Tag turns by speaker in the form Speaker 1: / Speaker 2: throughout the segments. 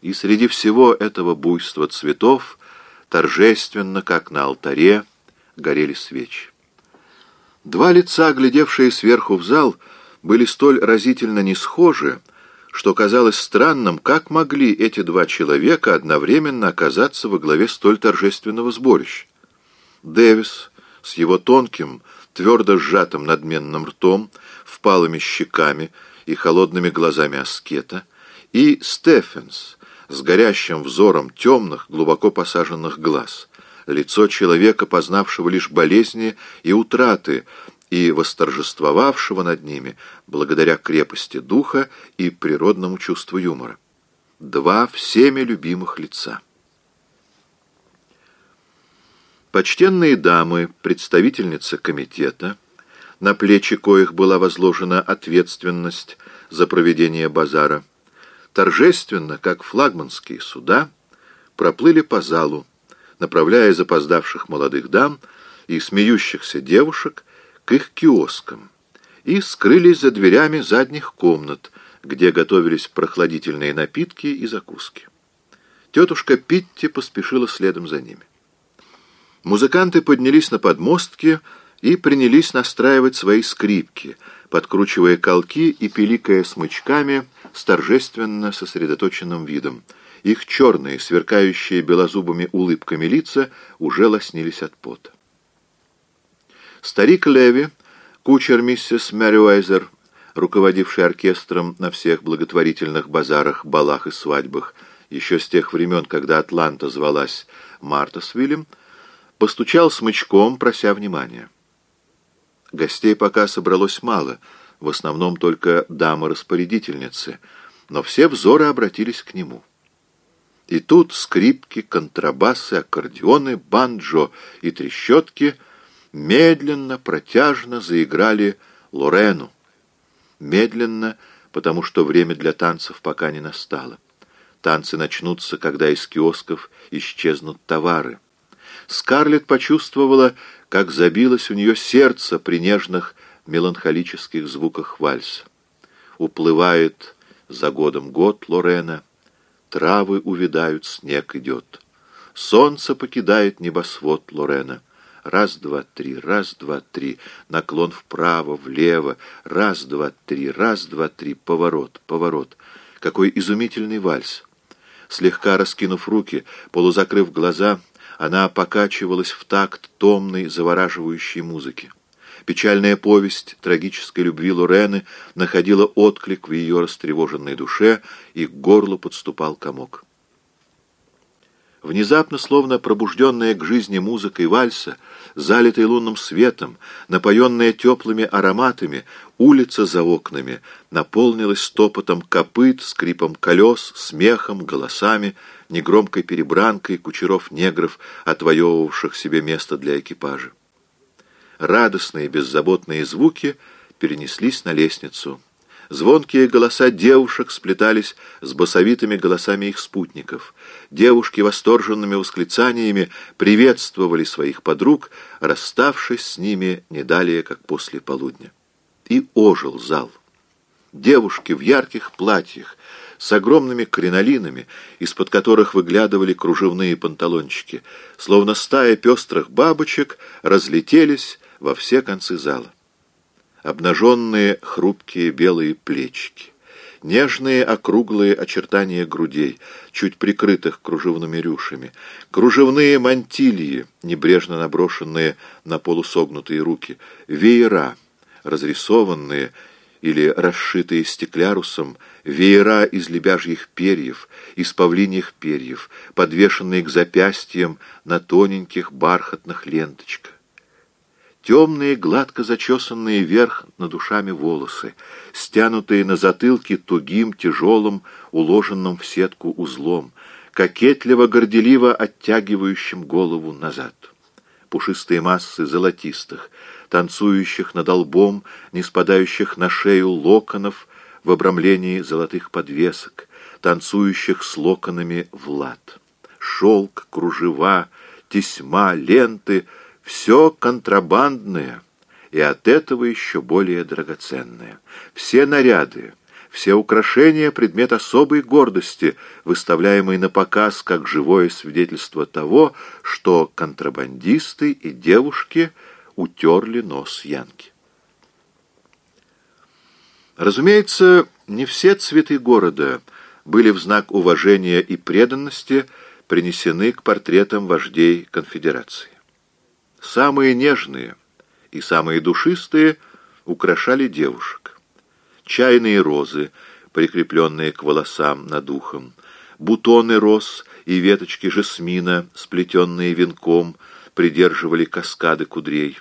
Speaker 1: И среди всего этого буйства цветов торжественно, как на алтаре, горели свечи. Два лица, глядевшие сверху в зал, были столь разительно не схожи, что казалось странным, как могли эти два человека одновременно оказаться во главе столь торжественного сборища. Дэвис с его тонким, твердо сжатым надменным ртом, впалыми щеками и холодными глазами аскета, и Стефенс с горящим взором темных, глубоко посаженных глаз, лицо человека, познавшего лишь болезни и утраты, и восторжествовавшего над ними благодаря крепости духа и природному чувству юмора. Два всеми любимых лица. Почтенные дамы, представительницы комитета, на плечи коих была возложена ответственность за проведение базара, торжественно, как флагманские суда, проплыли по залу, направляя запоздавших молодых дам и смеющихся девушек к их киоскам, и скрылись за дверями задних комнат, где готовились прохладительные напитки и закуски. Тетушка Питти поспешила следом за ними. Музыканты поднялись на подмостки и принялись настраивать свои скрипки, подкручивая колки и пиликая смычками с торжественно сосредоточенным видом. Их черные, сверкающие белозубыми улыбками лица уже лоснились от пота. Старик Леви, кучер миссис Мэриуэйзер, руководивший оркестром на всех благотворительных базарах, балах и свадьбах, еще с тех времен, когда Атланта звалась Мартасвиллем, постучал смычком, прося внимания. Гостей пока собралось мало, в основном только дамы-распорядительницы, но все взоры обратились к нему. И тут скрипки, контрабасы, аккордеоны, банджо и трещотки медленно, протяжно заиграли Лорену. Медленно, потому что время для танцев пока не настало. Танцы начнутся, когда из киосков исчезнут товары. Скарлетт почувствовала, как забилось у нее сердце при нежных меланхолических звуках вальса. Уплывает за годом год Лорена, травы увядают, снег идет. Солнце покидает небосвод Лорена. Раз, два, три, раз, два, три, наклон вправо, влево, раз, два, три, раз, два, три, поворот, поворот. Какой изумительный вальс! Слегка раскинув руки, полузакрыв глаза — она покачивалась в такт томной, завораживающей музыки. Печальная повесть трагической любви Лорены находила отклик в ее растревоженной душе, и к горлу подступал комок. Внезапно, словно пробужденная к жизни музыкой вальса, залитой лунным светом, напоенная теплыми ароматами, улица за окнами наполнилась стопотом копыт, скрипом колес, смехом, голосами, негромкой перебранкой кучеров-негров, отвоевывавших себе место для экипажа. Радостные беззаботные звуки перенеслись на лестницу. Звонкие голоса девушек сплетались с басовитыми голосами их спутников. Девушки восторженными восклицаниями приветствовали своих подруг, расставшись с ними не далее, как после полудня. И ожил зал. Девушки в ярких платьях, с огромными кринолинами, из-под которых выглядывали кружевные панталончики, словно стая пестрых бабочек, разлетелись во все концы зала. Обнаженные хрупкие белые плечики, нежные округлые очертания грудей, чуть прикрытых кружевными рюшами, кружевные мантильи, небрежно наброшенные на полусогнутые руки, веера, разрисованные или расшитые стеклярусом, веера из лебяжьих перьев, из павлиньих перьев, подвешенные к запястьям на тоненьких бархатных ленточках темные, гладко зачесанные вверх над ушами волосы, стянутые на затылке тугим, тяжелым, уложенным в сетку узлом, кокетливо-горделиво оттягивающим голову назад. Пушистые массы золотистых, танцующих над лбом, не спадающих на шею локонов в обрамлении золотых подвесок, танцующих с локонами в лад. Шелк, кружева, тесьма, ленты — все контрабандное и от этого еще более драгоценное. Все наряды, все украшения — предмет особой гордости, выставляемый на показ как живое свидетельство того, что контрабандисты и девушки утерли нос Янки. Разумеется, не все цветы города были в знак уважения и преданности принесены к портретам вождей конфедерации. Самые нежные и самые душистые украшали девушек. Чайные розы, прикрепленные к волосам над ухом, бутоны роз и веточки жасмина, сплетенные венком, придерживали каскады кудрей.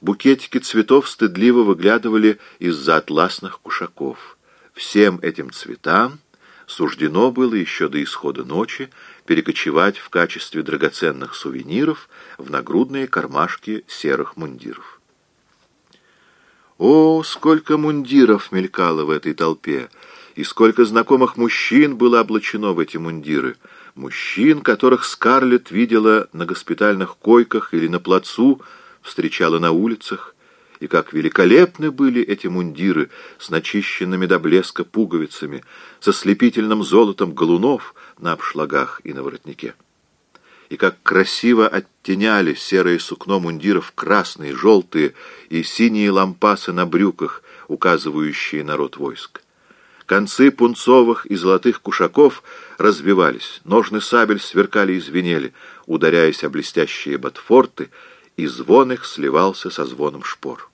Speaker 1: Букетики цветов стыдливо выглядывали из-за атласных кушаков. Всем этим цветам суждено было еще до исхода ночи перекочевать в качестве драгоценных сувениров в нагрудные кармашки серых мундиров. О, сколько мундиров мелькало в этой толпе, и сколько знакомых мужчин было облачено в эти мундиры, мужчин, которых Скарлетт видела на госпитальных койках или на плацу, встречала на улицах, и как великолепны были эти мундиры с начищенными до блеска пуговицами, со слепительным золотом галунов на обшлагах и на воротнике. И как красиво оттеняли серое сукно мундиров красные, желтые и синие лампасы на брюках, указывающие народ войск. Концы пунцовых и золотых кушаков развивались, ножны сабель сверкали и звенели, ударяясь о блестящие ботфорты, и звон их сливался со звоном шпор.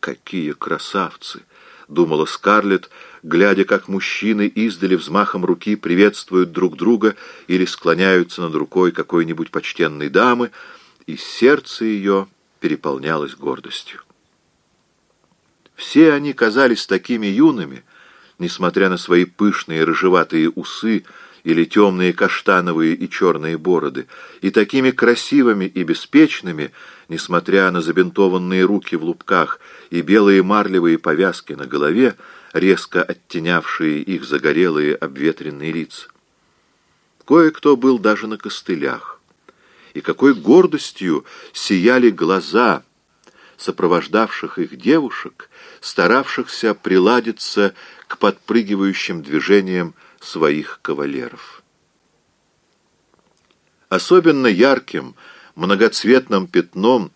Speaker 1: «Какие красавцы!» — думала Скарлетт, глядя, как мужчины издали взмахом руки приветствуют друг друга или склоняются над рукой какой-нибудь почтенной дамы, и сердце ее переполнялось гордостью. Все они казались такими юными, несмотря на свои пышные рыжеватые усы или темные каштановые и черные бороды, и такими красивыми и беспечными, несмотря на забинтованные руки в лупках и белые марлевые повязки на голове, резко оттенявшие их загорелые обветренные лица. Кое-кто был даже на костылях. И какой гордостью сияли глаза сопровождавших их девушек, старавшихся приладиться к подпрыгивающим движениям своих кавалеров. Особенно ярким, многоцветным пятном,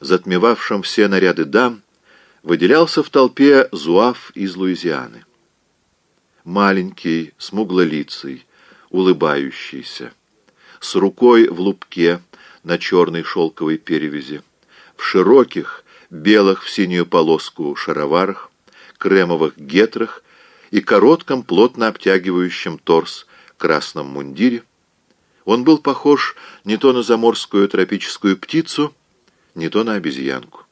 Speaker 1: затмевавшим все наряды дам, выделялся в толпе зуав из Луизианы. Маленький, смуглолицый, улыбающийся, с рукой в лупке на черной шелковой перевязи, в широких, белых в синюю полоску шароварах, кремовых гетрах и коротком, плотно обтягивающем торс красном мундире. Он был похож не то на заморскую тропическую птицу, не то на обезьянку.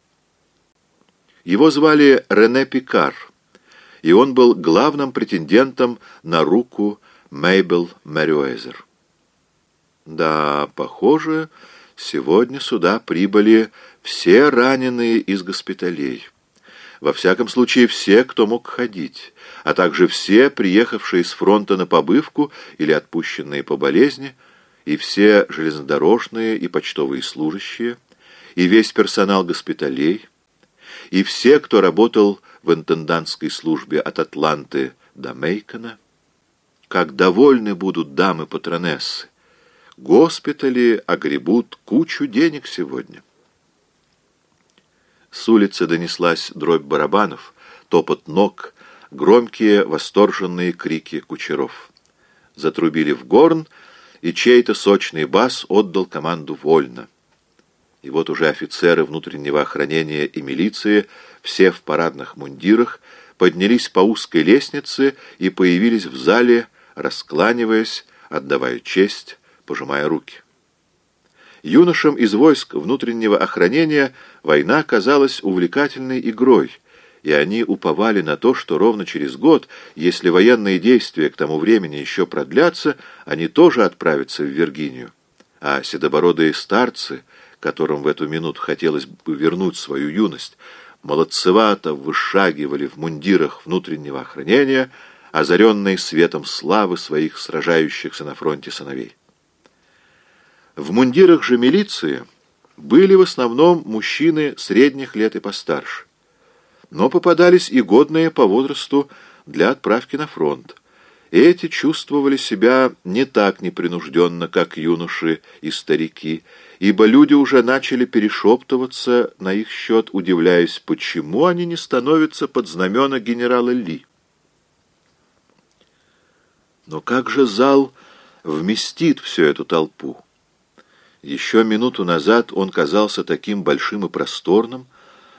Speaker 1: Его звали Рене Пикар, и он был главным претендентом на руку Мейбл Мэрюэзер. Да, похоже, сегодня сюда прибыли все раненые из госпиталей. Во всяком случае, все, кто мог ходить, а также все, приехавшие с фронта на побывку или отпущенные по болезни, и все железнодорожные и почтовые служащие, и весь персонал госпиталей, и все, кто работал в интендантской службе от Атланты до Мейкона. Как довольны будут дамы-патронессы! Госпитали огребут кучу денег сегодня. С улицы донеслась дробь барабанов, топот ног, громкие восторженные крики кучеров. Затрубили в горн, и чей-то сочный бас отдал команду «Вольно». И вот уже офицеры внутреннего охранения и милиции, все в парадных мундирах, поднялись по узкой лестнице и появились в зале, раскланиваясь, отдавая честь, пожимая руки. Юношам из войск внутреннего охранения война казалась увлекательной игрой, и они уповали на то, что ровно через год, если военные действия к тому времени еще продлятся, они тоже отправятся в Виргинию. А седобородые старцы — которым в эту минуту хотелось бы вернуть свою юность, молодцевато вышагивали в мундирах внутреннего охранения, озаренные светом славы своих сражающихся на фронте сыновей. В мундирах же милиции были в основном мужчины средних лет и постарше, но попадались и годные по возрасту для отправки на фронт. Эти чувствовали себя не так непринужденно, как юноши и старики, ибо люди уже начали перешептываться на их счет, удивляясь, почему они не становятся под знамена генерала Ли. Но как же зал вместит всю эту толпу? Еще минуту назад он казался таким большим и просторным,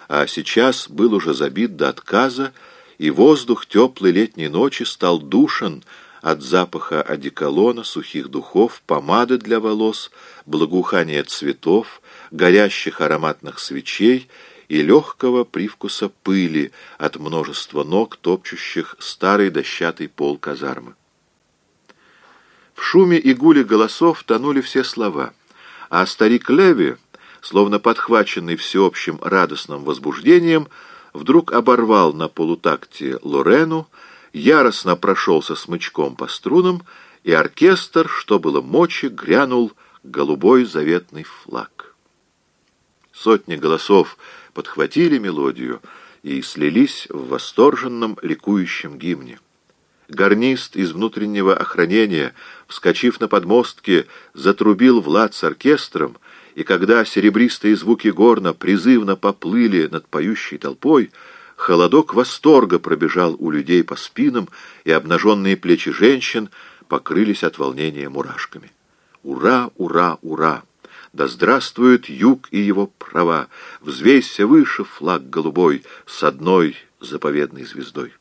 Speaker 1: а сейчас был уже забит до отказа, и воздух теплой летней ночи стал душен от запаха одеколона, сухих духов, помады для волос, благоухания цветов, горящих ароматных свечей и легкого привкуса пыли от множества ног, топчущих старый дощатый пол казармы. В шуме и гуле голосов тонули все слова, а старик Леви, словно подхваченный всеобщим радостным возбуждением, вдруг оборвал на полутакте Лорену, яростно прошелся смычком по струнам, и оркестр, что было мочи, грянул голубой заветный флаг. Сотни голосов подхватили мелодию и слились в восторженном ликующем гимне. Гарнист из внутреннего охранения, вскочив на подмостки, затрубил Влад с оркестром, и когда серебристые звуки горна призывно поплыли над поющей толпой, холодок восторга пробежал у людей по спинам, и обнаженные плечи женщин покрылись от волнения мурашками. «Ура, ура, ура! Да здравствует юг и его права! Взвейся выше флаг голубой с одной заповедной звездой!»